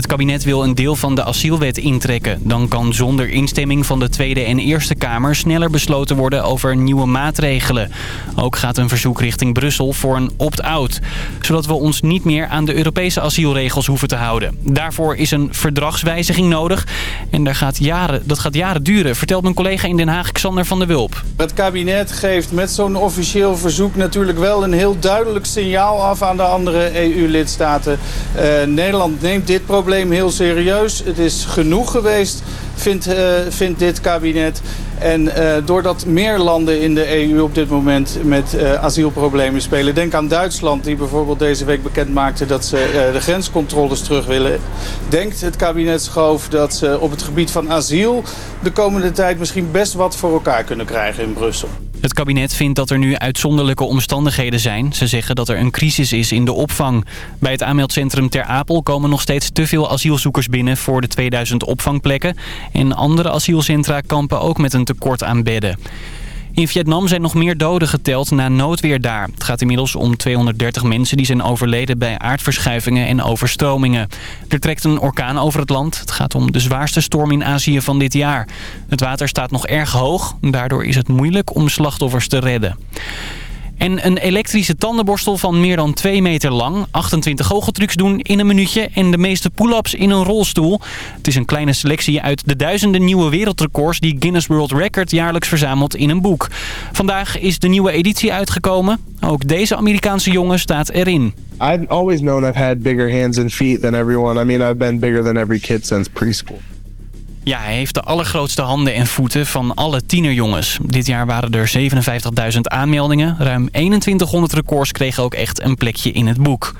Het kabinet wil een deel van de asielwet intrekken. Dan kan zonder instemming van de Tweede en Eerste Kamer sneller besloten worden over nieuwe maatregelen. Ook gaat een verzoek richting Brussel voor een opt-out. Zodat we ons niet meer aan de Europese asielregels hoeven te houden. Daarvoor is een verdragswijziging nodig. En daar gaat jaren, dat gaat jaren duren, vertelt mijn collega in Den Haag Xander van der Wulp. Het kabinet geeft met zo'n officieel verzoek natuurlijk wel een heel duidelijk signaal af aan de andere EU-lidstaten. Uh, Nederland neemt dit probleem heel serieus. Het is genoeg geweest, vindt, uh, vindt dit kabinet. En uh, doordat meer landen in de EU op dit moment met uh, asielproblemen spelen. Denk aan Duitsland die bijvoorbeeld deze week bekend maakte dat ze de grenscontroles terug willen. Denkt het kabinet Schoof dat ze op het gebied van asiel de komende tijd misschien best wat voor elkaar kunnen krijgen in Brussel. Het kabinet vindt dat er nu uitzonderlijke omstandigheden zijn. Ze zeggen dat er een crisis is in de opvang. Bij het aanmeldcentrum Ter Apel komen nog steeds te veel asielzoekers binnen voor de 2000 opvangplekken. En andere asielcentra kampen ook met een tekort aan bedden. In Vietnam zijn nog meer doden geteld na noodweer daar. Het gaat inmiddels om 230 mensen die zijn overleden bij aardverschuivingen en overstromingen. Er trekt een orkaan over het land. Het gaat om de zwaarste storm in Azië van dit jaar. Het water staat nog erg hoog. Daardoor is het moeilijk om slachtoffers te redden. En een elektrische tandenborstel van meer dan 2 meter lang. 28 goocheltrucs doen in een minuutje. En de meeste pull-ups in een rolstoel. Het is een kleine selectie uit de duizenden nieuwe wereldrecords... die Guinness World Record jaarlijks verzamelt in een boek. Vandaag is de nieuwe editie uitgekomen. Ook deze Amerikaanse jongen staat erin. I've always known I've had bigger hands and feet than everyone. I mean, I've been bigger than every kid since preschool. Ja, hij heeft de allergrootste handen en voeten van alle tienerjongens. Dit jaar waren er 57.000 aanmeldingen. Ruim 2100 records kregen ook echt een plekje in het boek.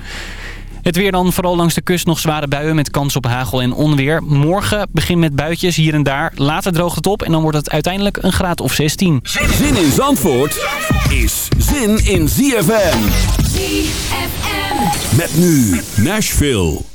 Het weer dan, vooral langs de kust nog zware buien met kans op hagel en onweer. Morgen begin met buitjes hier en daar. Later droogt het op en dan wordt het uiteindelijk een graad of 16. Zin in Zandvoort is zin in ZFM. ZFM. Met nu Nashville.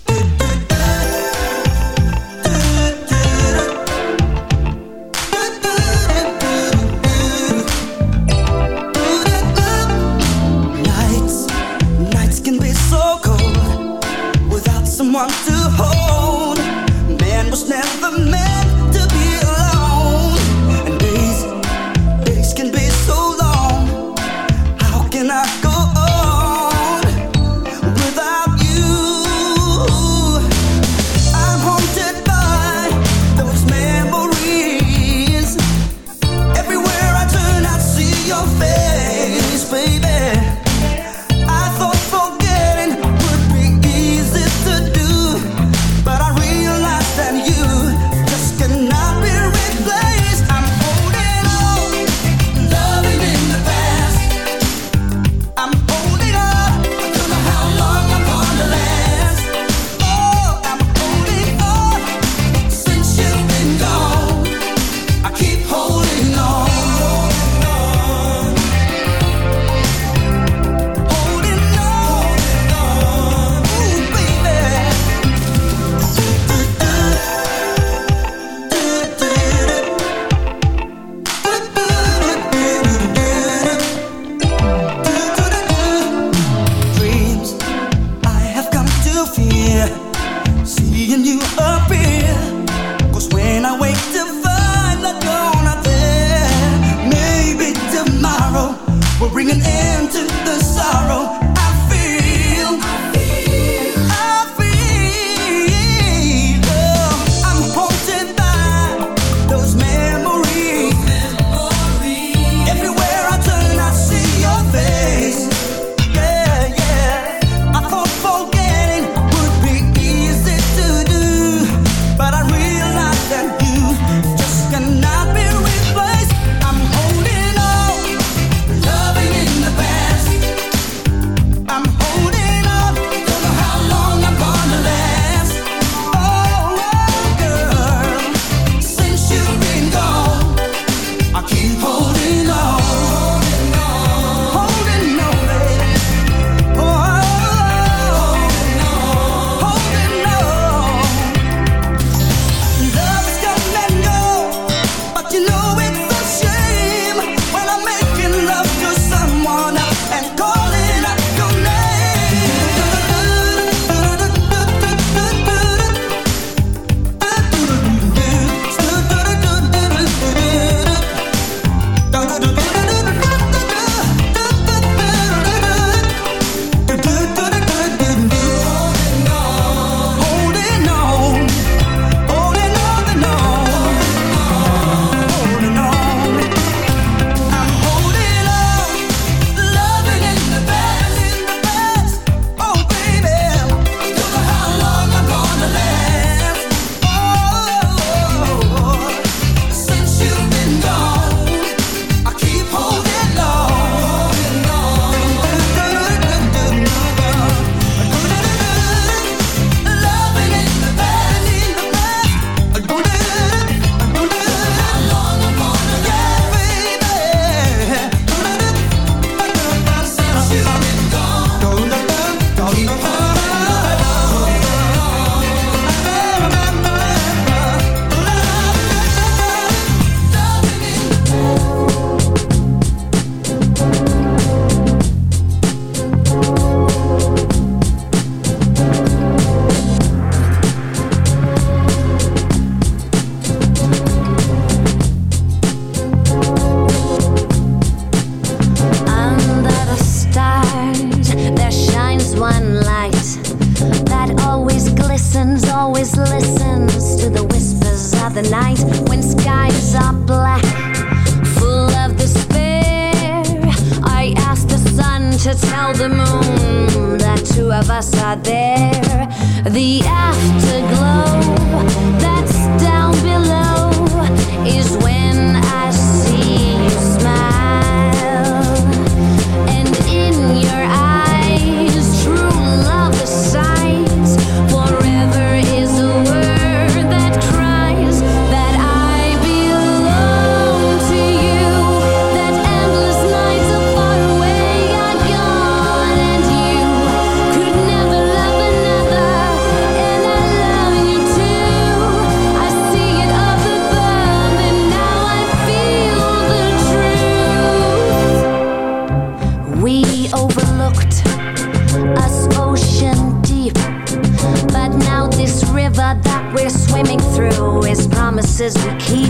Promises we keep.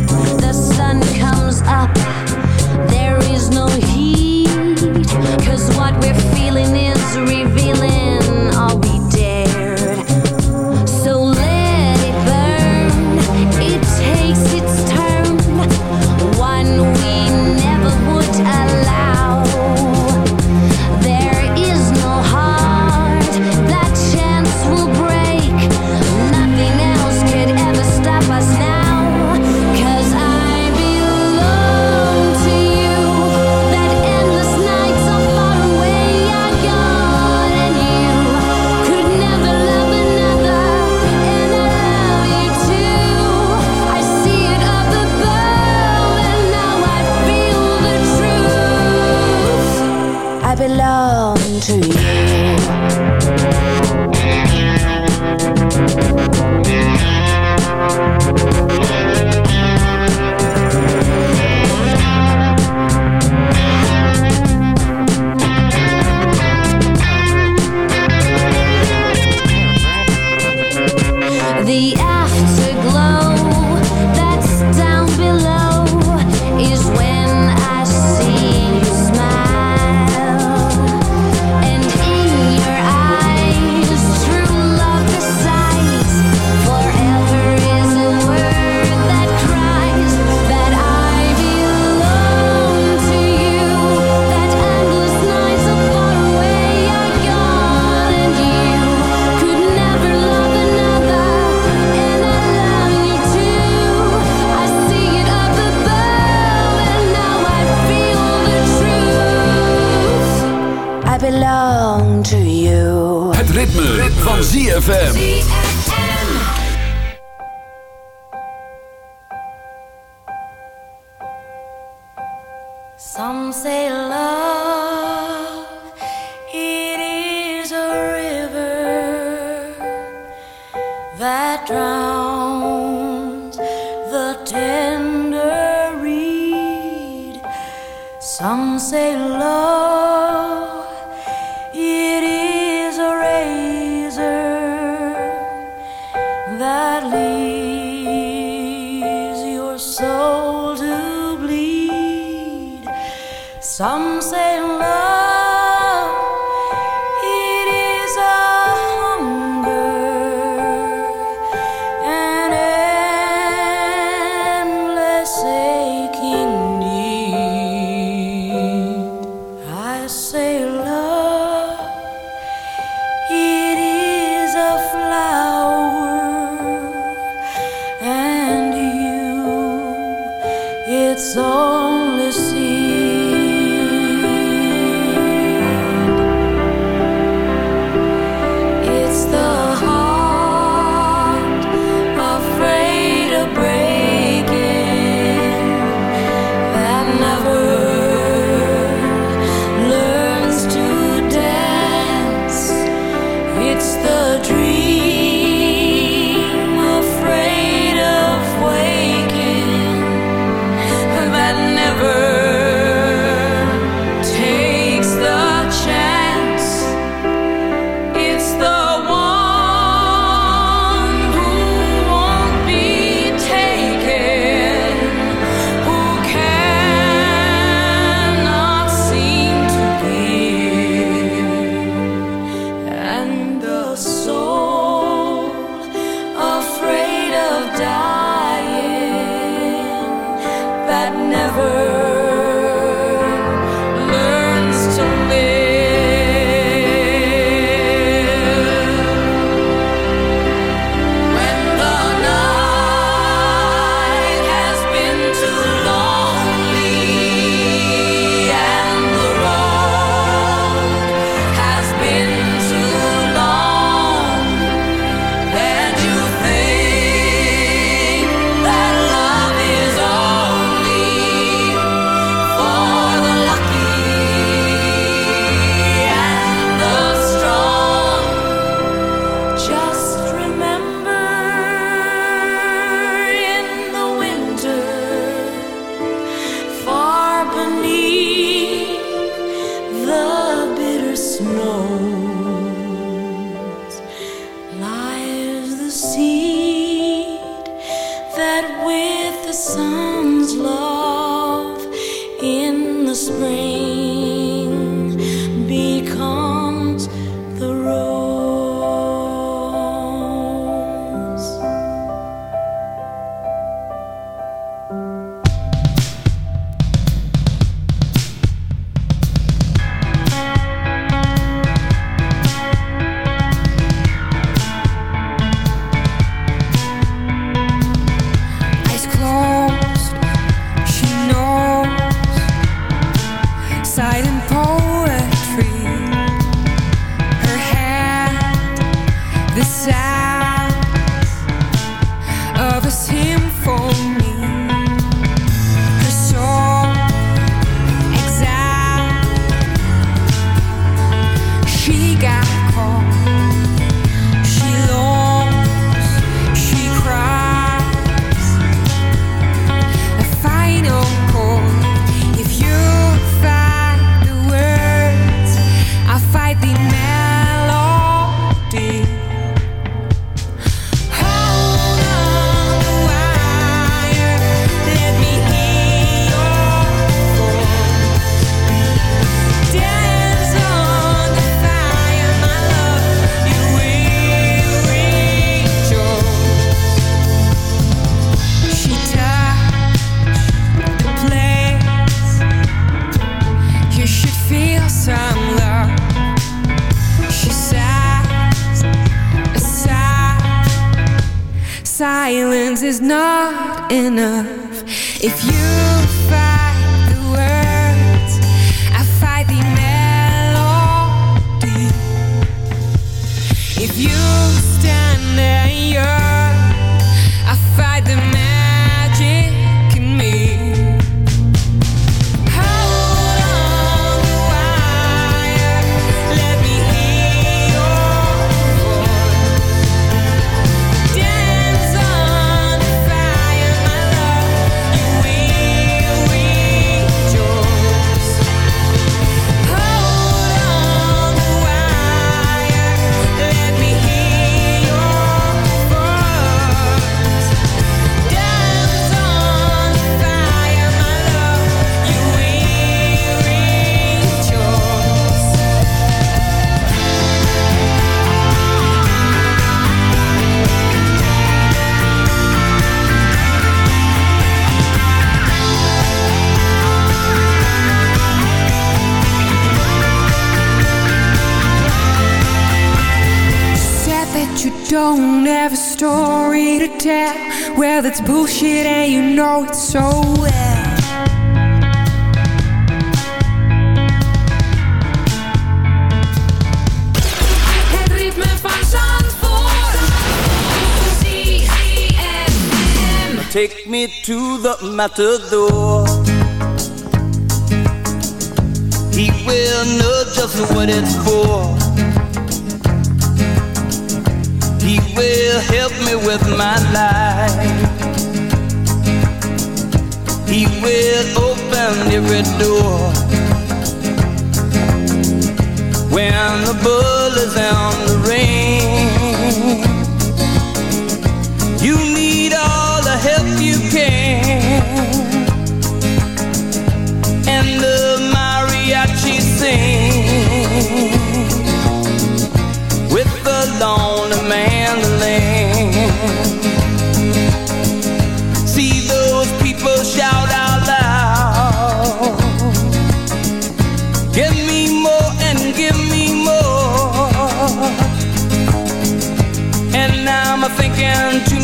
Van ZFM. It's bullshit and you know it so well. Het ritme van Zandvoort. Take me to the matador. He will know just what it's for. He will help me with my life he will open every door. When the bull on the rain You need all the help you can. And the mariachi sing With the lonely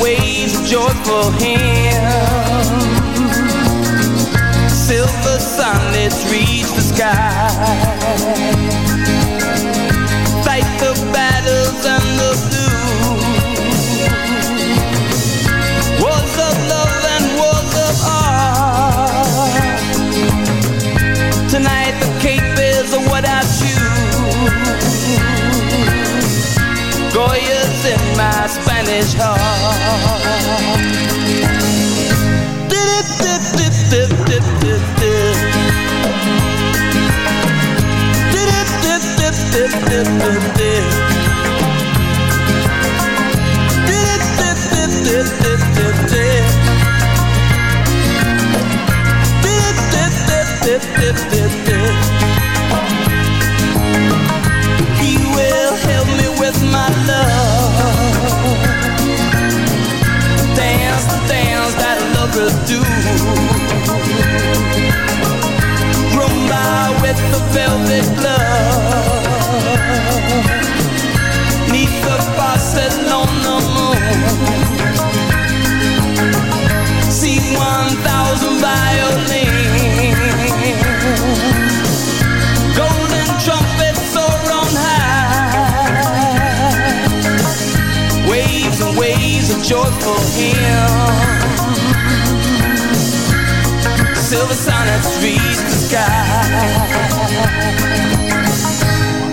Waves of joyful hymns. Silver sunlets reach the sky dip, dip. Velvet glove. Neath the moon. See one thousand violins. Golden trumpets soar on high. Waves and waves of joyful hymns. Silver sonnets reach the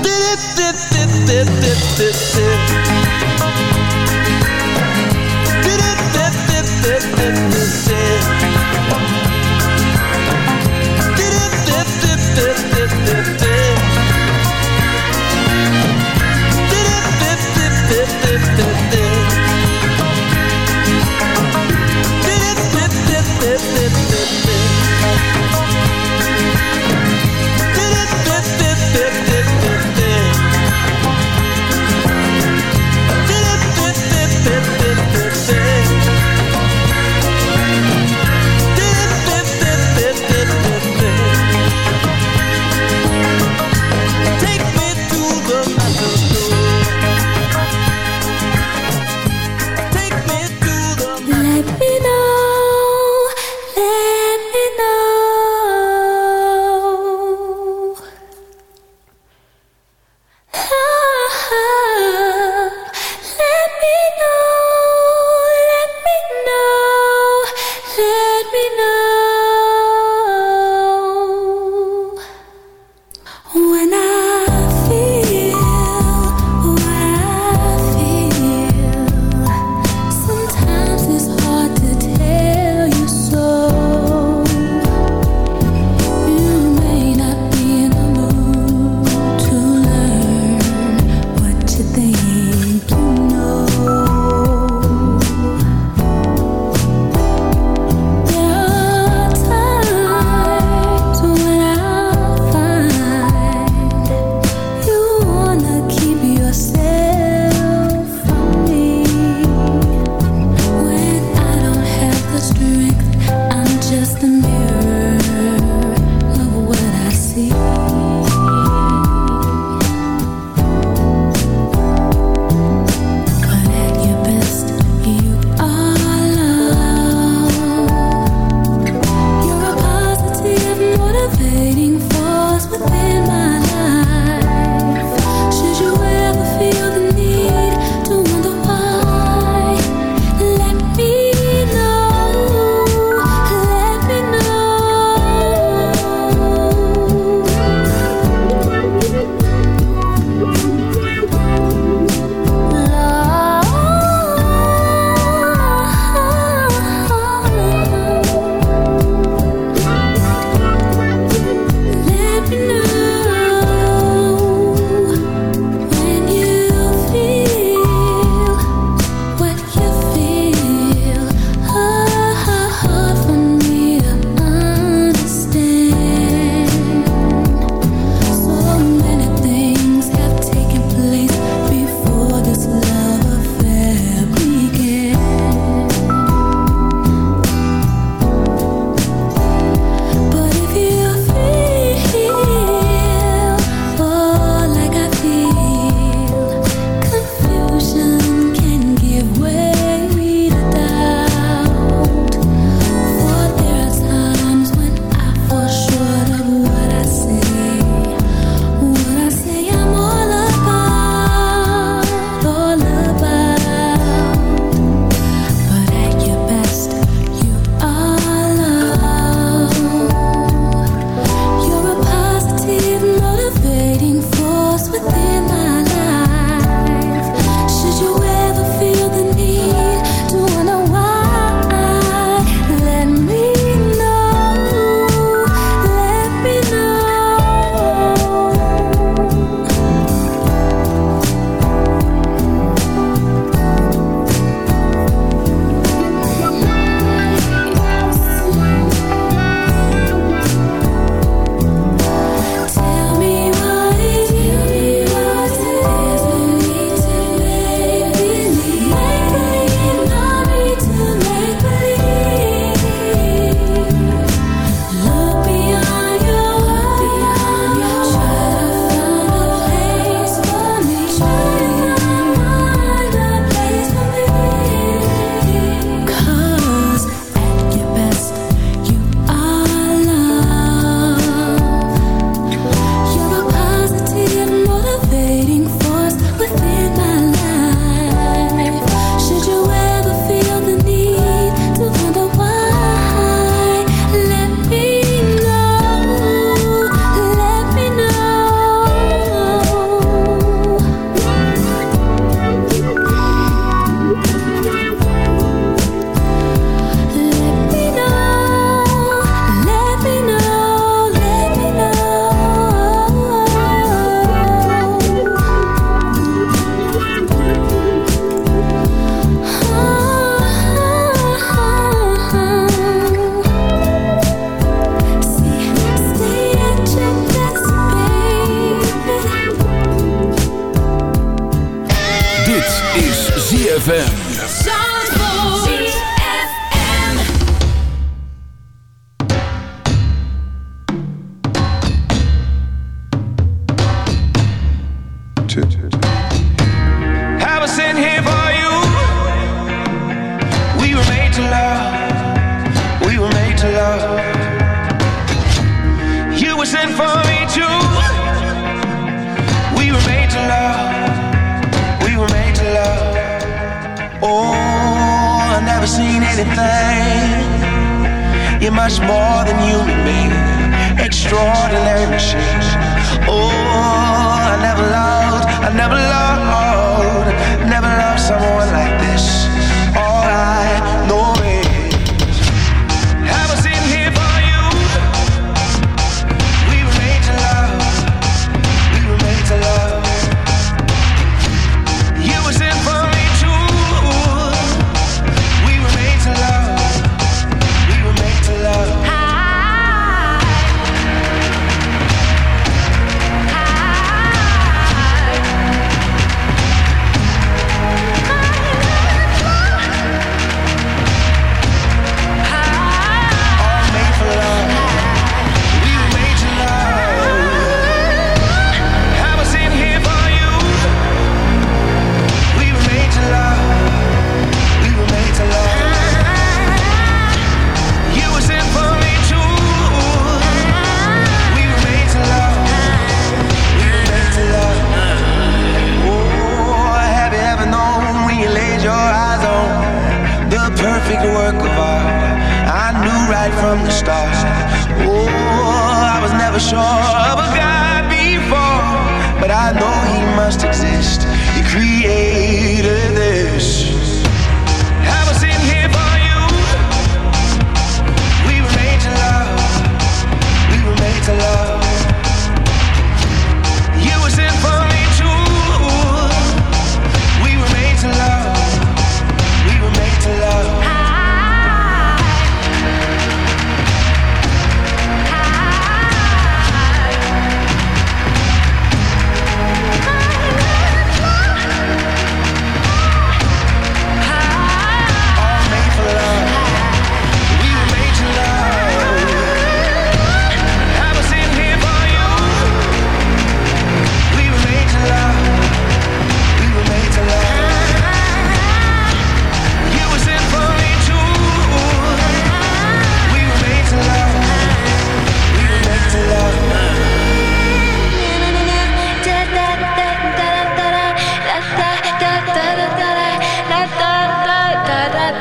did, did, did, did, did.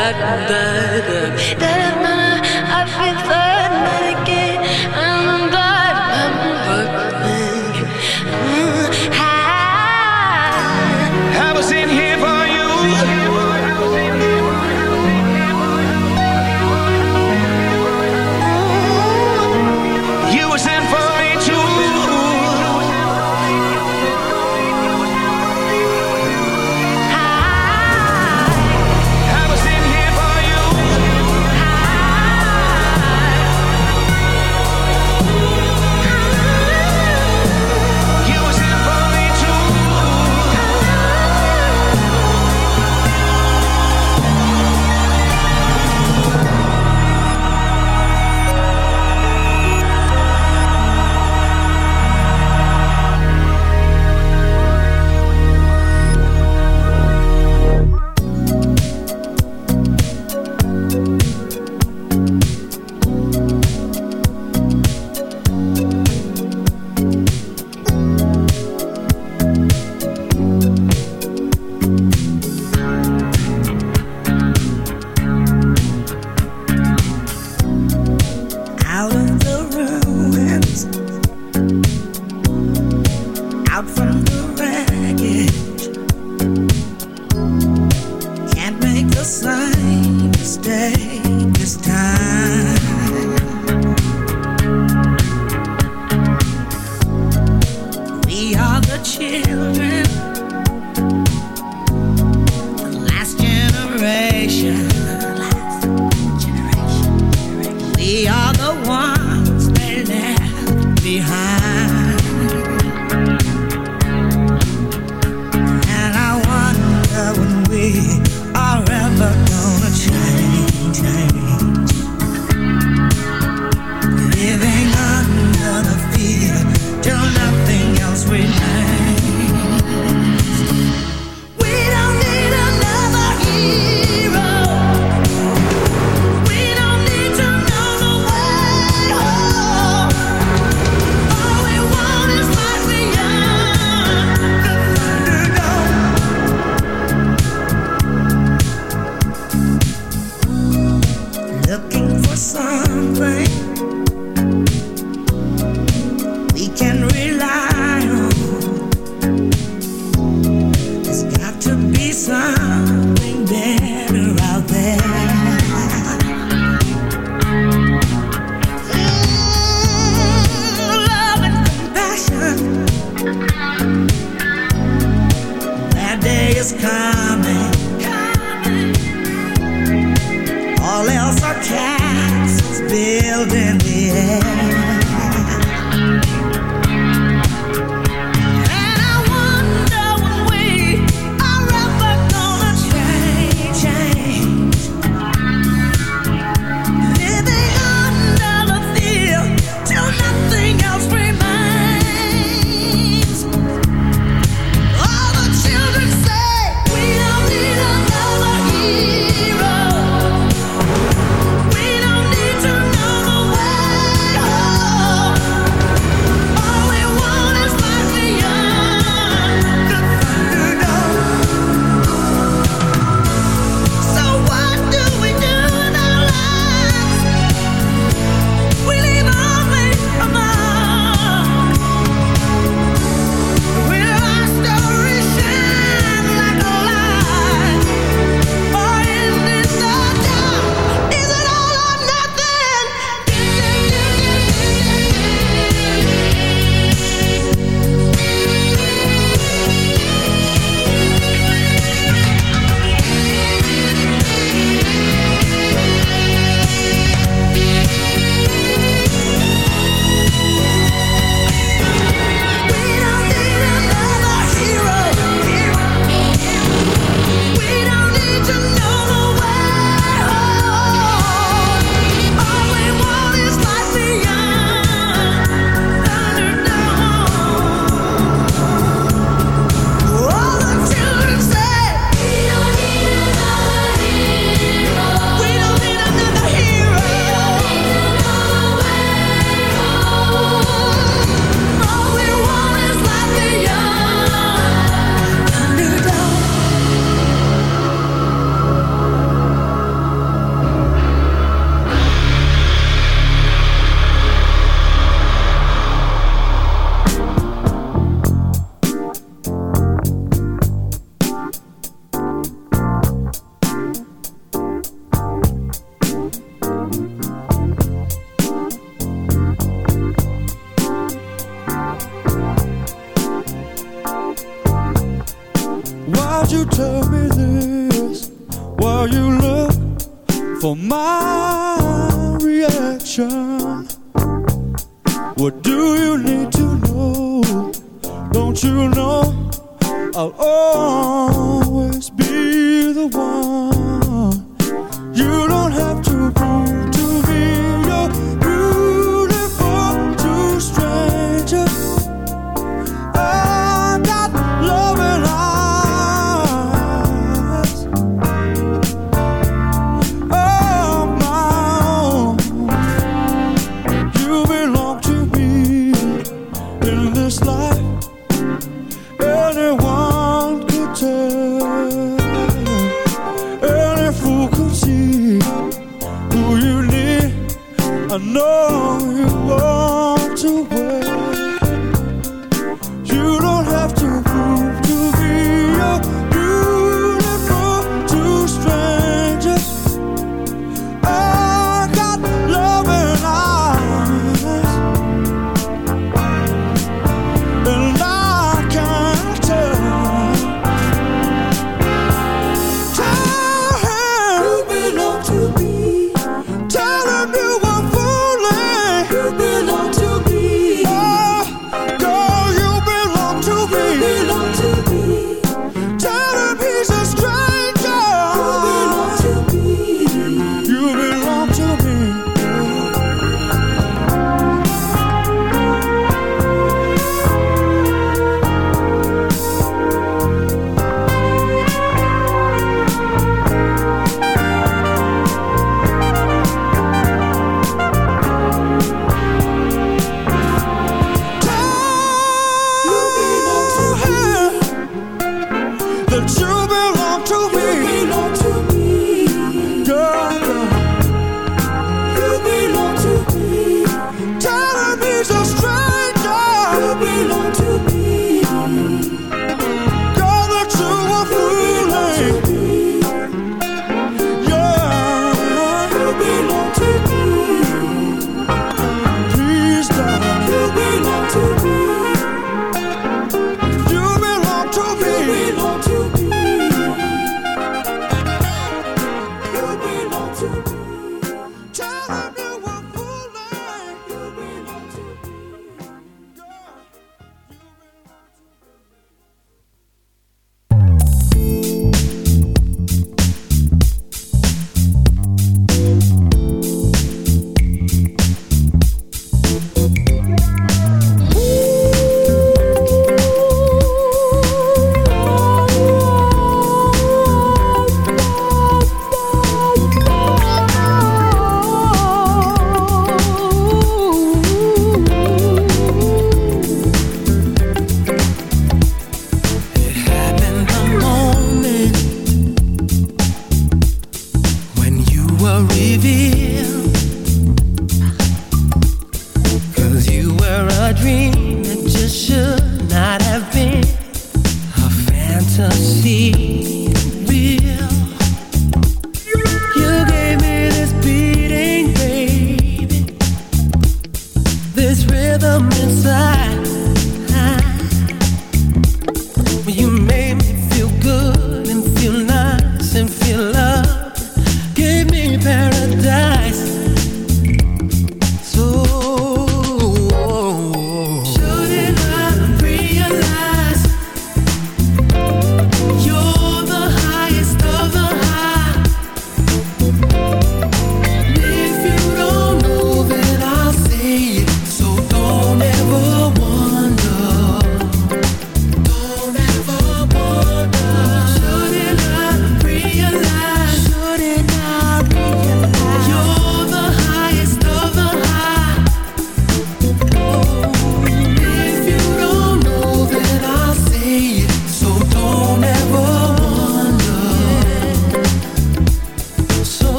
da da da da What do you need to know? Don't you know? I'll always be the one.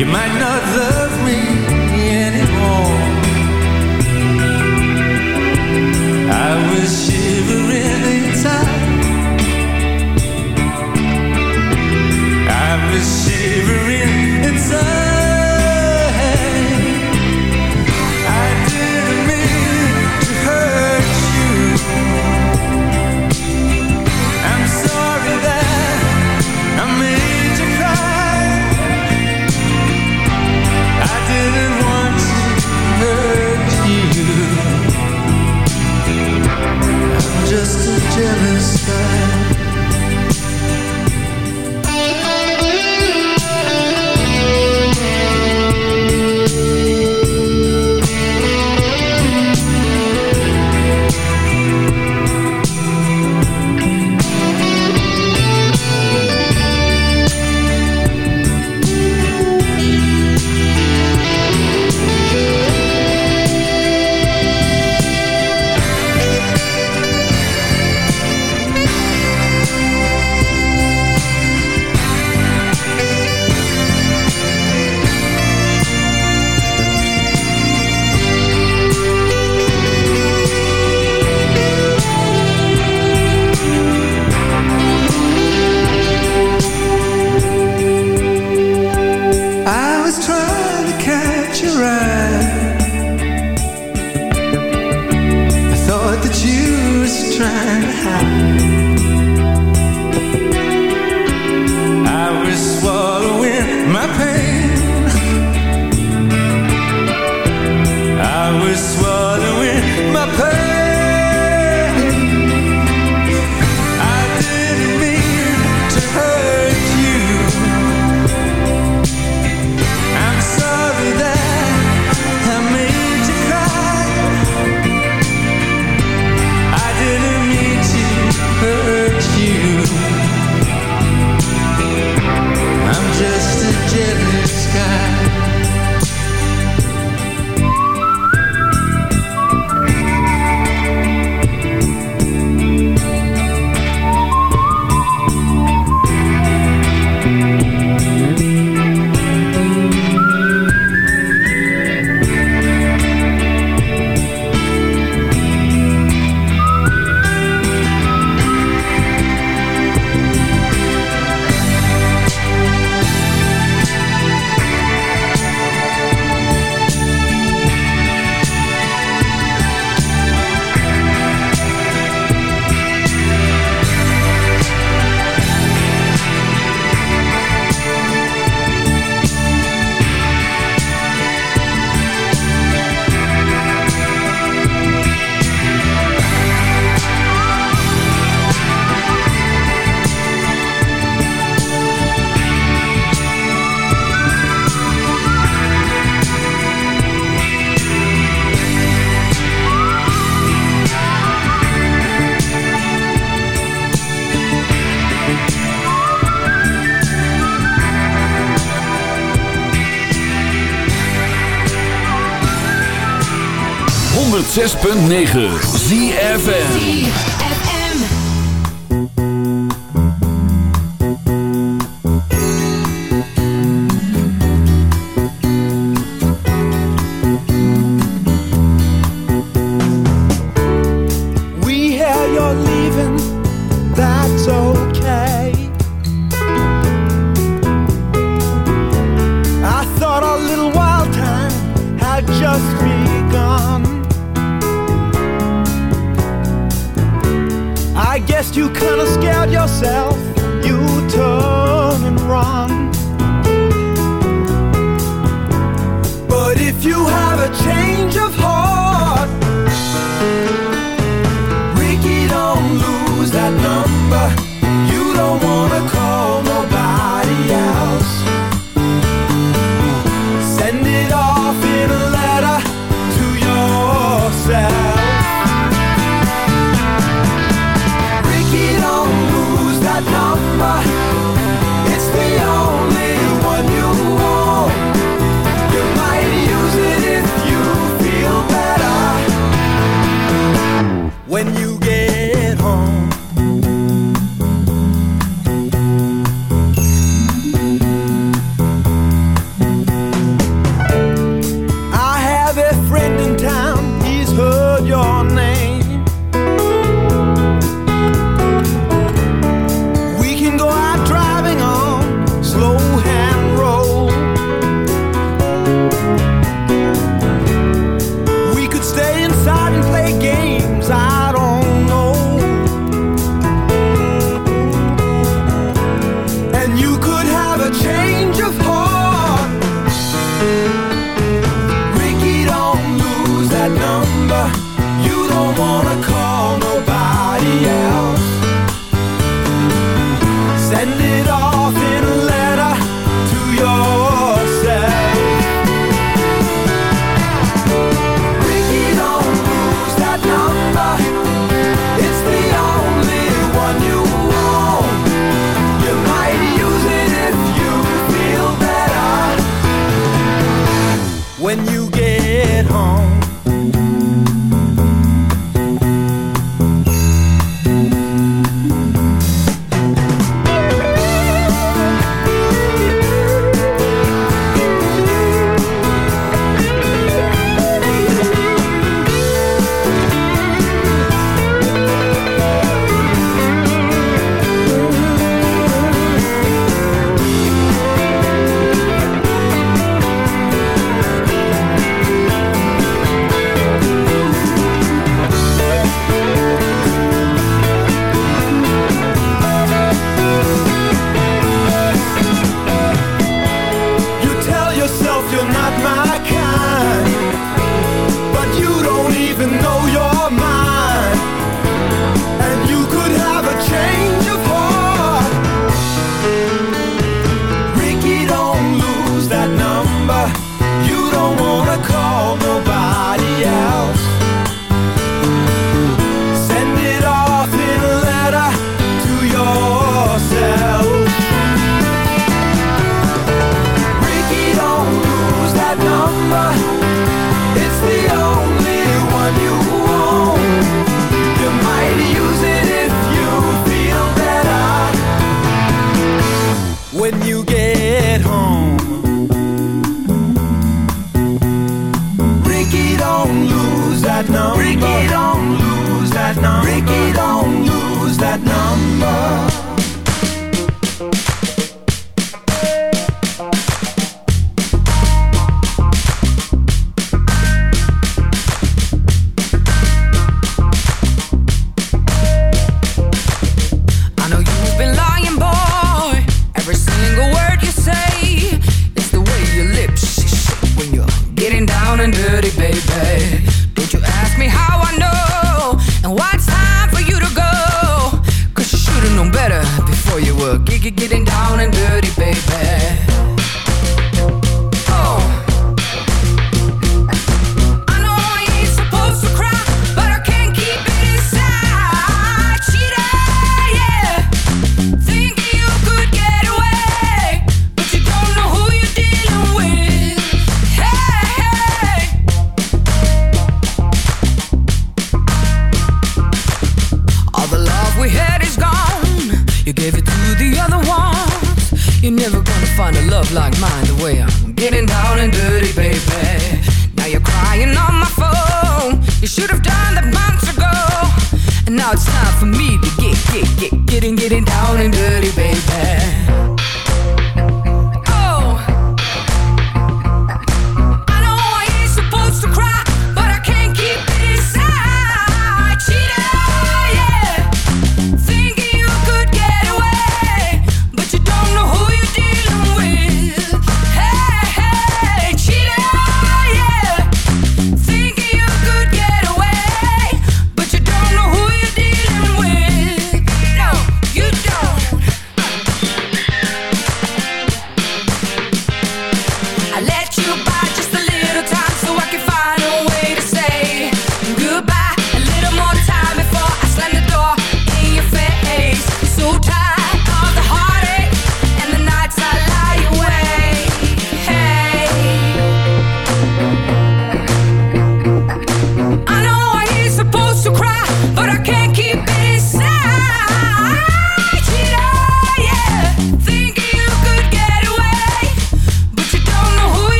You might not love 106.9 ZFN